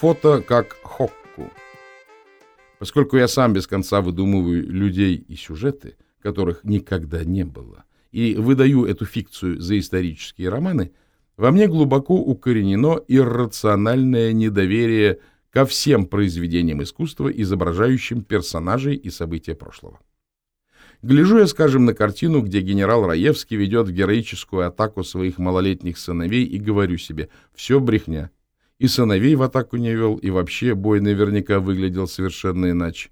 Фото как хокку. Поскольку я сам без конца выдумываю людей и сюжеты, которых никогда не было, и выдаю эту фикцию за исторические романы, во мне глубоко укоренено иррациональное недоверие ко всем произведениям искусства, изображающим персонажей и события прошлого. Гляжу я, скажем, на картину, где генерал Раевский ведет героическую атаку своих малолетних сыновей и говорю себе «все брехня, и сыновей в атаку не вел, и вообще бой наверняка выглядел совершенно иначе.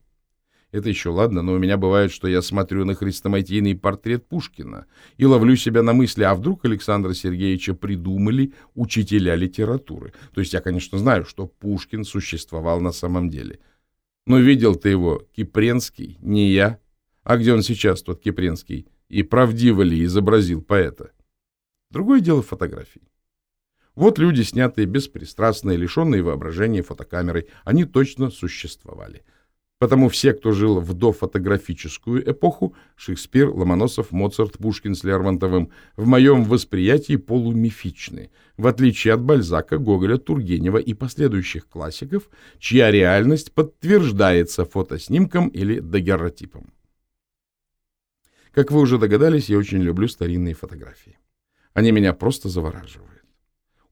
Это еще ладно, но у меня бывает, что я смотрю на хрестоматийный портрет Пушкина и ловлю себя на мысли, а вдруг Александра Сергеевича придумали учителя литературы. То есть я, конечно, знаю, что Пушкин существовал на самом деле. Но видел ты его, Кипренский, не я. А где он сейчас, тот Кипренский? И правдиво ли изобразил поэта? Другое дело фотографии. Вот люди, снятые беспристрастно и лишенные воображения фотокамерой, они точно существовали. Потому все, кто жил в дофотографическую эпоху, Шекспир, Ломоносов, Моцарт, Пушкин с Лермонтовым, в моем восприятии полумифичны, в отличие от Бальзака, Гоголя, Тургенева и последующих классиков, чья реальность подтверждается фотоснимком или дагерротипом. Как вы уже догадались, я очень люблю старинные фотографии. Они меня просто завораживают.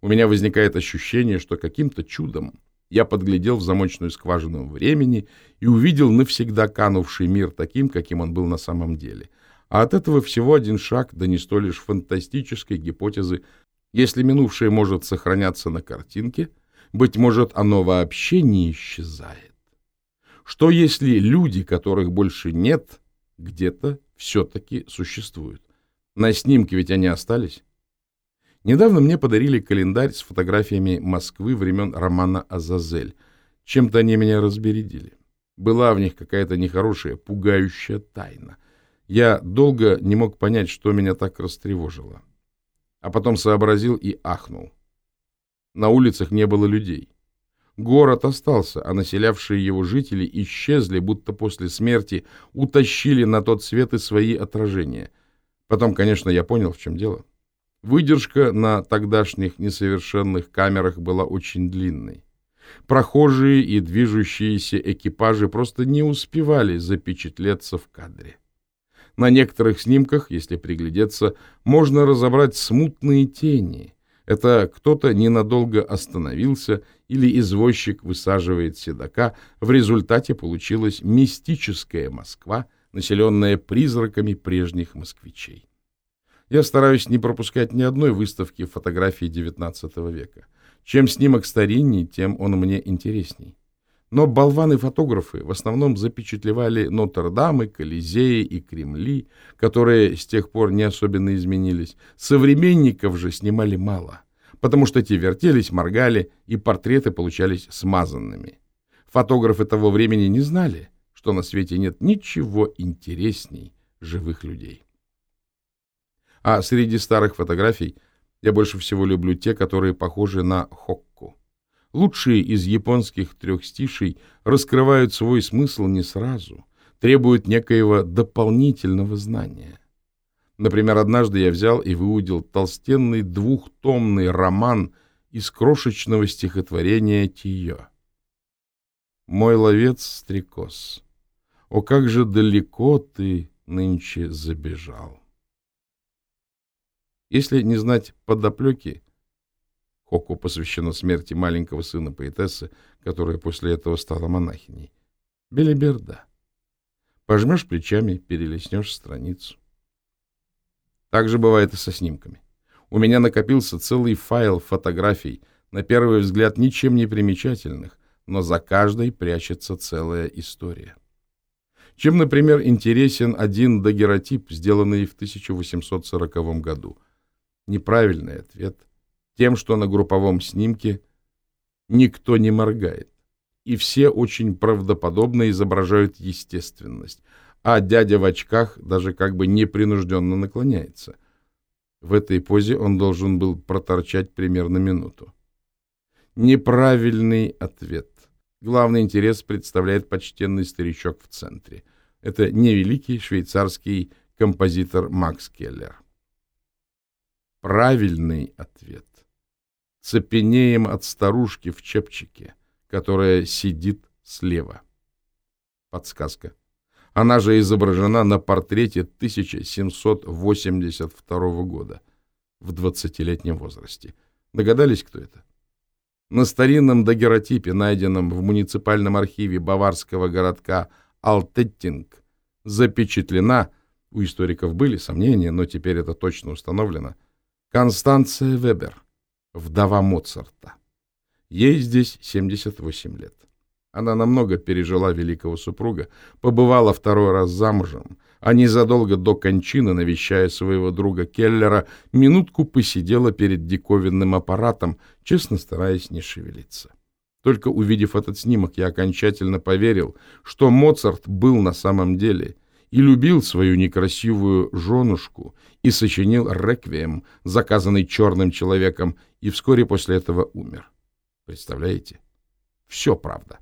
У меня возникает ощущение, что каким-то чудом я подглядел в замочную скважину времени и увидел навсегда канувший мир таким, каким он был на самом деле. А от этого всего один шаг до не столь лишь фантастической гипотезы. Если минувшее может сохраняться на картинке, быть может, оно вообще не исчезает. Что если люди, которых больше нет, где-то все-таки существуют? На снимке ведь они остались. Недавно мне подарили календарь с фотографиями Москвы времен романа «Азазель». Чем-то они меня разбередили. Была в них какая-то нехорошая, пугающая тайна. Я долго не мог понять, что меня так растревожило. А потом сообразил и ахнул. На улицах не было людей. Город остался, а населявшие его жители исчезли, будто после смерти утащили на тот свет и свои отражения. Потом, конечно, я понял, в чем дело. Выдержка на тогдашних несовершенных камерах была очень длинной. Прохожие и движущиеся экипажи просто не успевали запечатлеться в кадре. На некоторых снимках, если приглядеться, можно разобрать смутные тени. Это кто-то ненадолго остановился или извозчик высаживает седока. В результате получилась мистическая Москва, населенная призраками прежних москвичей. Я стараюсь не пропускать ни одной выставки фотографий XIX века. Чем снимок старинней, тем он мне интересней. Но болваны-фотографы в основном запечатлевали Нотр-Дамы, Колизеи и Кремли, которые с тех пор не особенно изменились. Современников же снимали мало, потому что те вертелись, моргали, и портреты получались смазанными. Фотографы того времени не знали, что на свете нет ничего интересней живых людей. А среди старых фотографий я больше всего люблю те, которые похожи на хокку. Лучшие из японских трехстишей раскрывают свой смысл не сразу, требуют некоего дополнительного знания. Например, однажды я взял и выудил толстенный двухтомный роман из крошечного стихотворения Тио. «Мой ловец-стрекоз, о, как же далеко ты нынче забежал!» Если не знать подоплеки, Хоку посвящено смерти маленького сына поэтессы, которая после этого стала монахиней. Белиберда. Пожмешь плечами, перелеснешь страницу. Так же бывает и со снимками. У меня накопился целый файл фотографий, на первый взгляд ничем не примечательных, но за каждой прячется целая история. Чем, например, интересен один дагеротип, сделанный в 1840 году – Неправильный ответ. Тем, что на групповом снимке никто не моргает. И все очень правдоподобно изображают естественность. А дядя в очках даже как бы непринужденно наклоняется. В этой позе он должен был проторчать примерно минуту. Неправильный ответ. Главный интерес представляет почтенный старичок в центре. Это невеликий швейцарский композитор Макс Келлер правильный ответ. Цепенеем от старушки в чепчике, которая сидит слева. Подсказка. Она же изображена на портрете 1782 года в 20-летнем возрасте. Догадались, кто это? На старинном дагеротипе, найденном в муниципальном архиве баварского городка Алтеттинг, запечатлена, у историков были сомнения, но теперь это точно установлено, Констанция Вебер, вдова Моцарта. Ей здесь 78 лет. Она намного пережила великого супруга, побывала второй раз замужем, а незадолго до кончины, навещая своего друга Келлера, минутку посидела перед диковинным аппаратом, честно стараясь не шевелиться. Только увидев этот снимок, я окончательно поверил, что Моцарт был на самом деле и любил свою некрасивую женушку и сочинил реквием, заказанный черным человеком, и вскоре после этого умер. Представляете? Все правда.